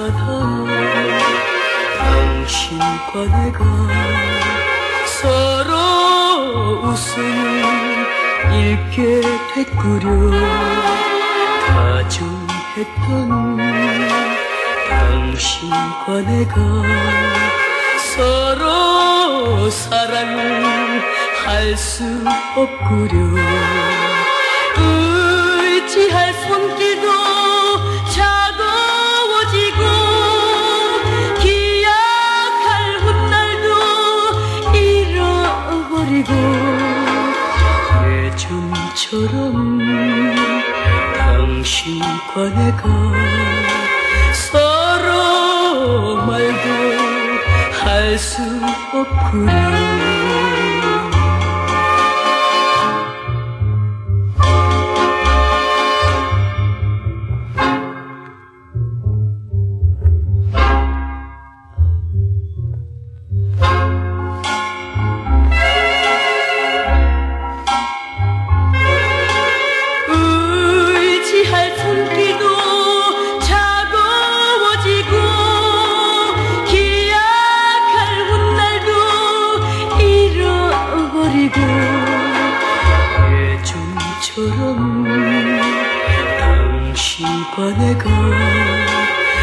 바다 당신과 내가 서로 웃음을 잃게 됐구려 다정했던 당신과 내가 서로 사랑을 할 수 없구려. 그 예전처럼 당신과 내가 서로 말도 할 수 없구나 예전처럼 당신과 내가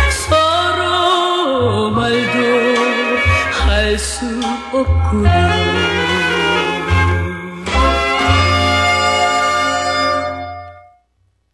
서로 말도 할 수 없구나